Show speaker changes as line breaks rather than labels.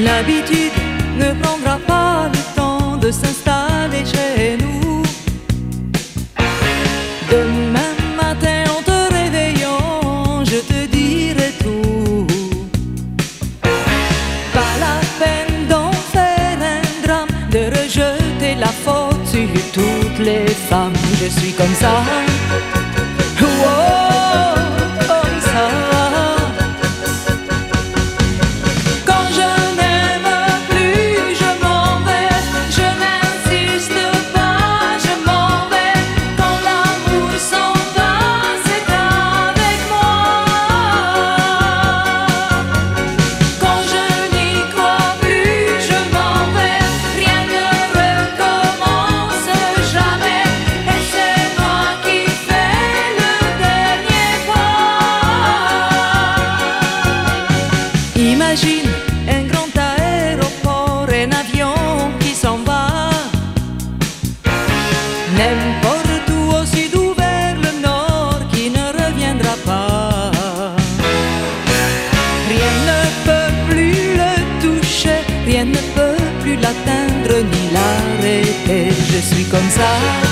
L'habitude ne prendra pas le temps de s'installer chez nous. Demain matin en te réveillant, je te dirai tout. Pas la peine d'en faire un drame, de rejeter la faute sur toutes les femmes. Je suis comme ça. Imagine un grand aéroport, un avion qui s'en va. N'importe où au sud ou vers le nord qui ne reviendra pas. Rien ne peut plus le toucher, rien ne peut plus l'atteindre ni l'arrêter. Je suis comme ça.